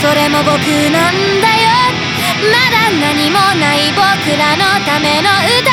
それも僕なんだよ。まだ何もない僕らのための歌